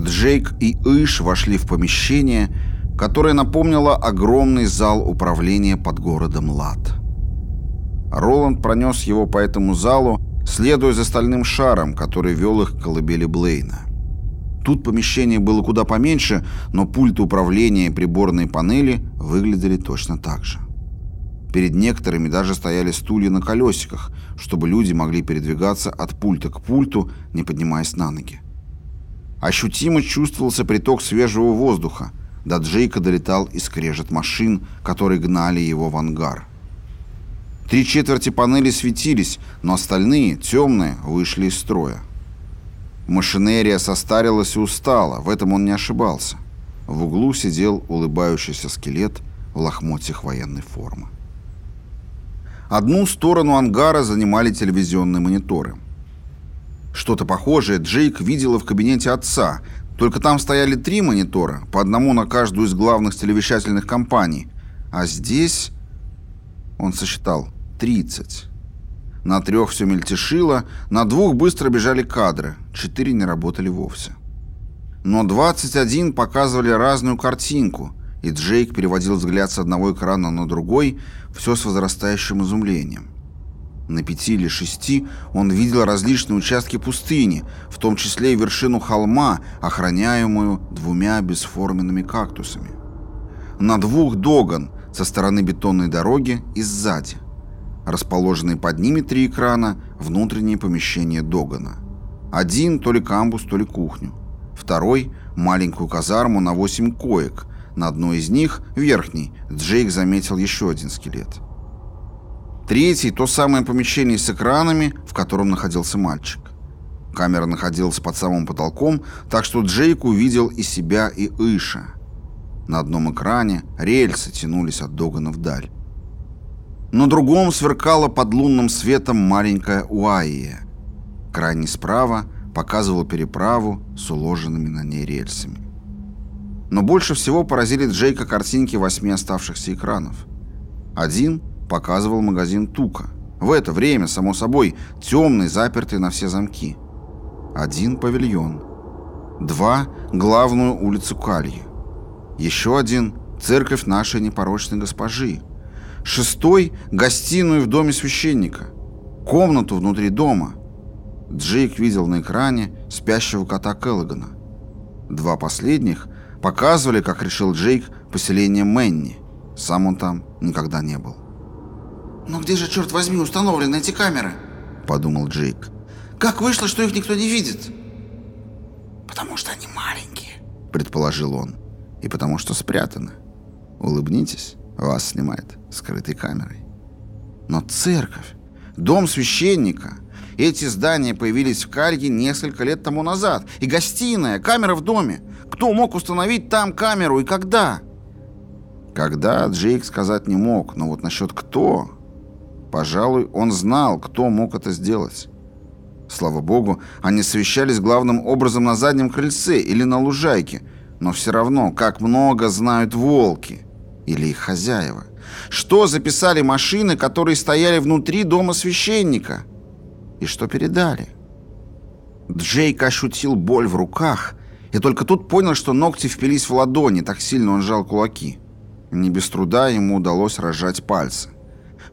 Джейк и Иш вошли в помещение, которое напомнило огромный зал управления под городом Лад. Роланд пронес его по этому залу, следуя за стальным шаром, который вел их к колыбели Блейна. Тут помещение было куда поменьше, но пульты управления и приборные панели выглядели точно так же. Перед некоторыми даже стояли стулья на колесиках, чтобы люди могли передвигаться от пульта к пульту, не поднимаясь на ноги. Ощутимо чувствовался приток свежего воздуха, до Джейка долетал и скрежет машин, которые гнали его в ангар. Три четверти панели светились, но остальные, темные, вышли из строя. Машинерия состарилась и устала, в этом он не ошибался. В углу сидел улыбающийся скелет в лохмотьях военной формы. Одну сторону ангара занимали телевизионные мониторы. Что-то похожее Джейк видела в кабинете отца, только там стояли три монитора, по одному на каждую из главных телевещательных компаний. А здесь... Он сосчитал. 30. На трех все мельтешило, на двух быстро бежали кадры, четыре не работали вовсе. Но 21 показывали разную картинку, и Джейк переводил взгляд с одного экрана на другой, все с возрастающим изумлением. На пяти или шести он видел различные участки пустыни, в том числе и вершину холма, охраняемую двумя бесформенными кактусами. На двух доган со стороны бетонной дороги и сзади. Расположенные под ними три экрана – внутреннее помещение Догана. Один – то ли камбус, то ли кухню. Второй – маленькую казарму на восемь коек. На одной из них, верхней, Джейк заметил еще один скелет. Третий – то самое помещение с экранами, в котором находился мальчик. Камера находилась под самым потолком, так что Джейк увидел и себя, и Иша. На одном экране рельсы тянулись от Догана вдаль. На другом сверкала под лунным светом маленькая Уайя. Крайне справа показывал переправу с уложенными на ней рельсами. Но больше всего поразили Джейка картинки восьми оставшихся экранов. Один показывал магазин Тука. В это время, само собой, темный, запертый на все замки. Один павильон. Два – главную улицу Кальи. Еще один – церковь нашей непорочной госпожи – Шестой – гостиную в доме священника. Комнату внутри дома. Джейк видел на экране спящего кота Келлогана. Два последних показывали, как решил Джейк, поселение Мэнни. Сам он там никогда не был. «Но где же, черт возьми, установлены эти камеры?» – подумал Джейк. «Как вышло, что их никто не видит?» «Потому что они маленькие», – предположил он. «И потому что спрятаны. Улыбнитесь». Вас снимает скрытой камерой. Но церковь, дом священника, эти здания появились в Кальге несколько лет тому назад. И гостиная, камера в доме. Кто мог установить там камеру и когда? Когда, Джейк сказать не мог, но вот насчет кто... Пожалуй, он знал, кто мог это сделать. Слава богу, они совещались главным образом на заднем крыльце или на лужайке, но все равно, как много знают волки. Или их хозяева? Что записали машины, которые стояли внутри дома священника? И что передали? Джейк ощутил боль в руках и только тут понял, что ногти впились в ладони, так сильно он сжал кулаки. Не без труда ему удалось разжать пальцы.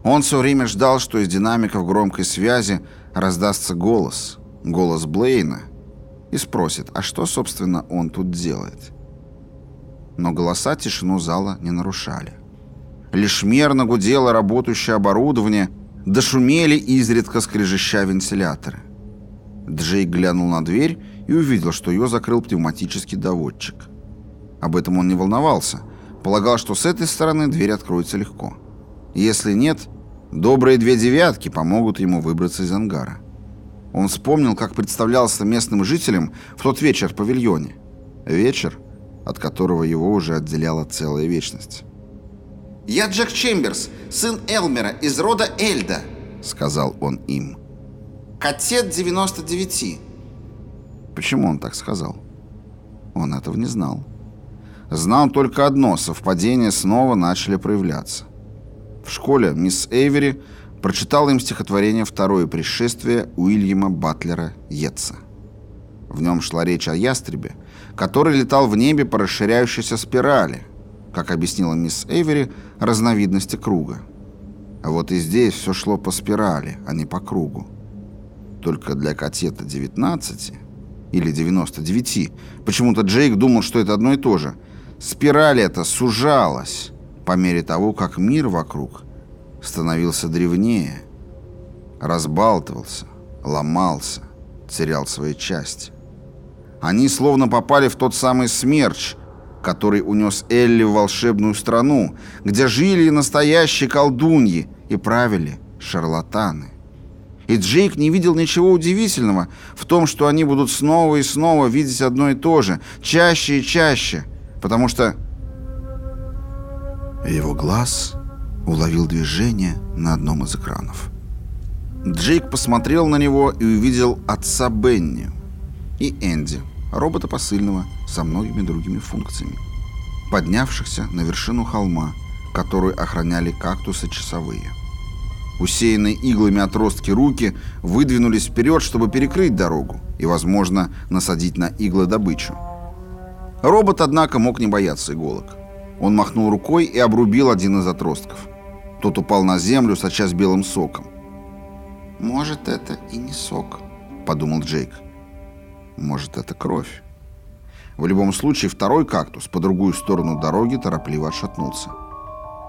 Он все время ждал, что из динамиков громкой связи раздастся голос, голос Блейна, и спросит, а что, собственно, он тут делает? но голоса тишину зала не нарушали. Лишь мерно гудело работающее оборудование, дошумели изредка скрежеща вентиляторы. Джей глянул на дверь и увидел, что ее закрыл пневматический доводчик. Об этом он не волновался, полагал, что с этой стороны дверь откроется легко. Если нет, добрые две девятки помогут ему выбраться из ангара. Он вспомнил, как представлялся местным жителям в тот вечер в павильоне. Вечер, от которого его уже отделяла целая вечность. «Я Джек Чемберс, сын Элмера из рода Эльда», — сказал он им. «Катет 99». Почему он так сказал? Он этого не знал. Знал только одно — совпадения снова начали проявляться. В школе мисс Эйвери прочитала им стихотворение «Второе пришествие» Уильяма Батлера Йетса. В нем шла речь о ястребе, который летал в небе по расширяющейся спирали, как объяснила мисс Эйвери, разновидности круга. А вот и здесь все шло по спирали, а не по кругу. Только для катета 19 или 99, почему-то Джейк думал, что это одно и то же, спираль эта сужалась по мере того, как мир вокруг становился древнее, разбалтывался, ломался, терял свои части. Они словно попали в тот самый смерч, который унес Элли в волшебную страну, где жили настоящие колдуньи и правили шарлатаны. И Джейк не видел ничего удивительного в том, что они будут снова и снова видеть одно и то же, чаще и чаще, потому что... Его глаз уловил движение на одном из экранов. Джейк посмотрел на него и увидел отца Бенни и Энди, робота посыльного со многими другими функциями, поднявшихся на вершину холма, которую охраняли кактусы часовые. Усеянные иглами отростки руки выдвинулись вперед, чтобы перекрыть дорогу и, возможно, насадить на иглы добычу. Робот, однако, мог не бояться иголок. Он махнул рукой и обрубил один из отростков. Тот упал на землю, сочась белым соком. «Может, это и не сок», — подумал Джейк. «Может, это кровь». В любом случае, второй кактус по другую сторону дороги торопливо отшатнулся.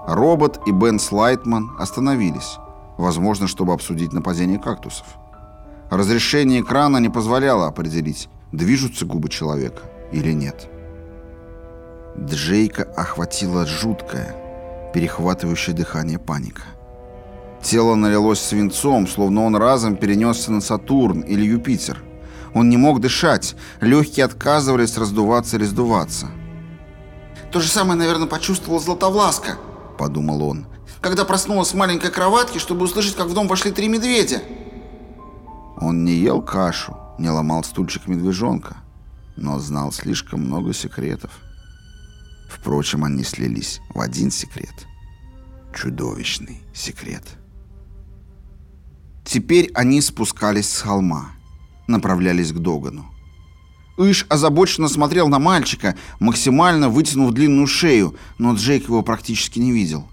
Робот и Бен Слайтман остановились, возможно, чтобы обсудить нападение кактусов. Разрешение экрана не позволяло определить, движутся губы человека или нет. Джейка охватила жуткая, перехватывающая дыхание паника. Тело налилось свинцом, словно он разом перенесся на Сатурн или Юпитер. Он не мог дышать, легкие отказывались раздуваться или сдуваться. «То же самое, наверное, почувствовал Златовласка», — подумал он, «когда проснулась в маленькой кроватке, чтобы услышать, как в дом вошли три медведя». Он не ел кашу, не ломал стульчик медвежонка, но знал слишком много секретов. Впрочем, они слились в один секрет. Чудовищный секрет. Теперь они спускались с холма, направлялись к Догану. Иш озабоченно смотрел на мальчика, максимально вытянув длинную шею, но Джейк его практически не видел.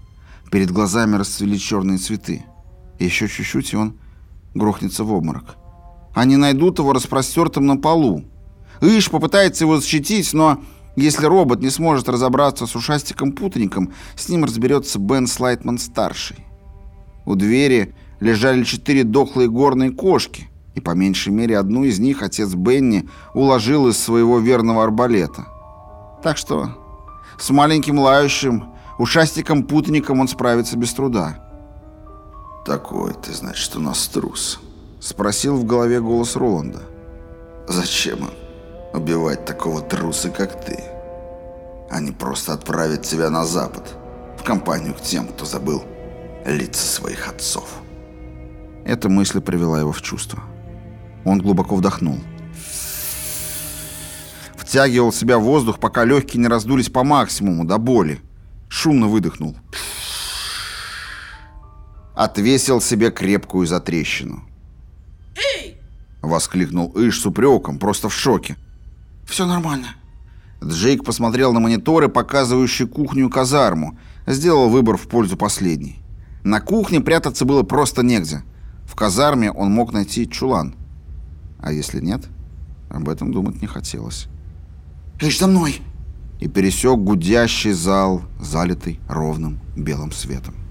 Перед глазами расцвели черные цветы. Еще чуть-чуть, и он грохнется в обморок. Они найдут его распростертым на полу. Иш попытается его защитить, но если робот не сможет разобраться с ушастиком-путаником, с ним разберется Бен Слайтман-старший. У двери лежали четыре дохлые горные кошки, и по меньшей мере одну из них отец Бенни уложил из своего верного арбалета. Так что с маленьким лающим, ушастиком-путаником он справится без труда. «Такой ты, значит, у нас трус», — спросил в голове голос Роланда. «Зачем им убивать такого труса, как ты? Они просто отправят тебя на запад, в компанию к тем, кто забыл лица своих отцов». Эта мысль привела его в чувство. Он глубоко вдохнул. Втягивал в себя воздух, пока легкие не раздулись по максимуму, до боли. Шумно выдохнул. Отвесил себе крепкую затрещину. «Эй!» Воскликнул Иш с упреком, просто в шоке. «Все нормально». Джейк посмотрел на мониторы, показывающие кухню и казарму. Сделал выбор в пользу последней. На кухне прятаться было просто негде. В казарме он мог найти чулан. А если нет, об этом думать не хотелось. «Лишь за мной!» И пересек гудящий зал, залитый ровным белым светом.